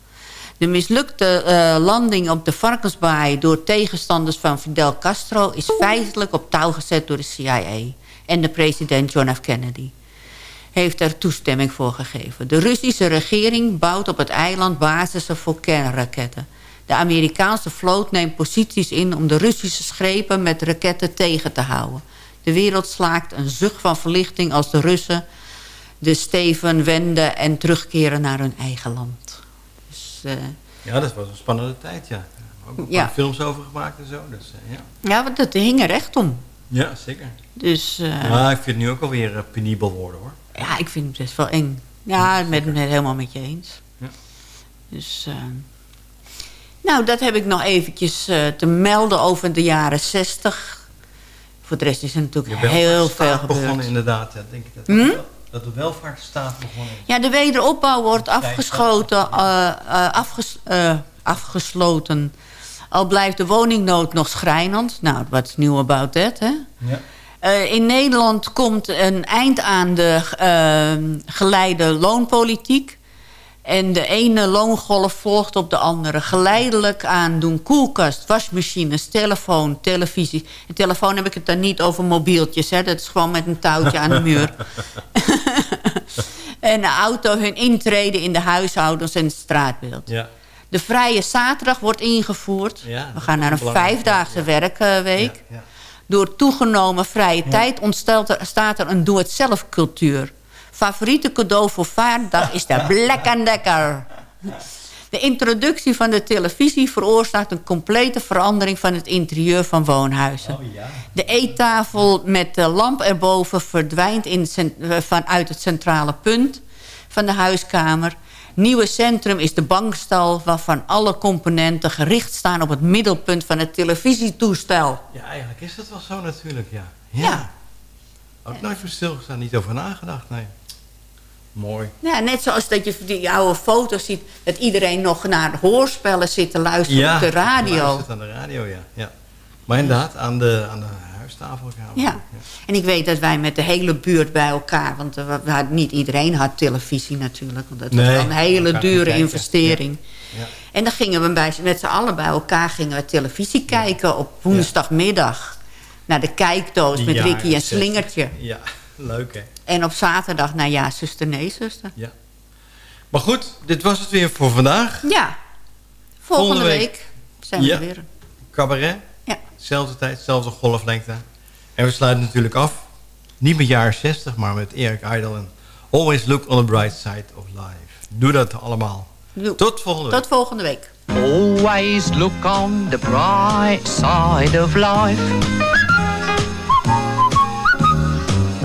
De mislukte eh, landing op de Varkensbaai... door tegenstanders van Fidel Castro... is feitelijk op touw gezet door de CIA... en de president John F. Kennedy heeft er toestemming voor gegeven. De Russische regering bouwt op het eiland basissen voor kernraketten. De Amerikaanse vloot neemt posities in om de Russische schepen met raketten tegen te houden. De wereld slaakt een zucht van verlichting als de Russen de steven wenden en terugkeren naar hun eigen land. Dus, eh, Ja, dat was een spannende tijd, ja. Ook een paar Ja. films over gemaakt en zo. Dus, eh, ja. ja, want het hing er echt om. ja, zeker. Dus Maar ik vind het nu ook alweer uh, penibel worden, hoor. ja, ik vind het best wel eng. Ja, met, met helemaal met je eens. Ja. Dus, nou, dat heb ik nog eventjes eh, te melden over de jaren zestig. Voor de rest is er natuurlijk heel veel welvaartsstaat begonnen gebeurd. inderdaad. Ja, denk ik dat, Hm? dat de welvaartsstaat begonnen is. Ja, de wederopbouw wordt afgeschoten, eh, eh, afges- afgesloten. Al blijft de woningnood nog schrijnend. Nou, wat new about that, hè? Ja. In Nederland komt een eind aan de geleide loonpolitiek. En de ene loongolf volgt op de andere. Geleidelijk aan doen koelkast, wasmachines, telefoon, televisie. En telefoon heb ik het dan niet over mobieltjes. Hè. Dat is gewoon met een touwtje aan de muur. [laughs] en de auto hun intreden in de huishoudens en het straatbeeld. Ja. De vrije zaterdag wordt ingevoerd. Ja, We gaan naar een vijfdaagse werkweek. Ja. Door toegenomen vrije tijd ontstaat er, staat er een doe-het-zelf cultuur. Favoriete cadeau voor vaderdag is de Black Decker. De introductie van de televisie veroorzaakt een complete verandering van het interieur van woonhuizen. De eettafel met de lamp erboven verdwijnt in eh, vanuit het centrale punt van de huiskamer. nieuwe centrum is de bankstal... waarvan alle componenten gericht staan op het middelpunt van het televisietoestel. Ja, eigenlijk is dat wel zo natuurlijk, ja. Ja. Ook nooit voor stilgestaan, niet over nagedacht, nee. Mooi. Ja, net zoals dat je die oude foto's ziet... dat iedereen nog naar hoorspellen zit te luisteren ja, op de radio. luistert aan de radio, ja. ja. Maar inderdaad, aan de, aan de huistafel gaan. Ja. En ik weet dat wij met de hele buurt bij elkaar... want we, we hadden- niet iedereen had televisie natuurlijk... want dat was Nee, wel een hele dure investering. Ja. En dan gingen we bij, met z'n allen bij elkaar gingen we televisie kijken... op woensdagmiddag naar de kijkdoos met Ricky en 60. Slingertje. Ja, leuk hè. En op zaterdag, nou ja, zuster, nee, zuster. Ja. Maar goed, dit was het weer voor vandaag. Ja, volgende, Volgende week. week zijn we Ja. er weer. Cabaret. Ja. Zelfde tijd, zelfde golflengte. En we sluiten natuurlijk af. Niet met jaren 60, maar met Eric Idle en Always Look on the Bright Side of Life. Doe dat allemaal. Tot volgende week. Tot volgende week. Always look on the bright side of life.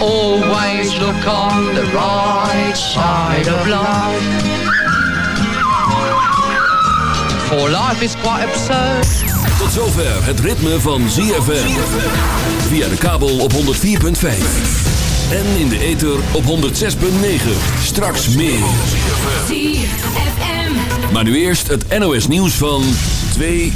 Always look on the right side of life. For life is quite absurd. Tot zover het ritme van ZFM. Via de kabel op 104.5. En in de ether op 106.9. Straks meer. Maar nu eerst het NOS nieuws van 2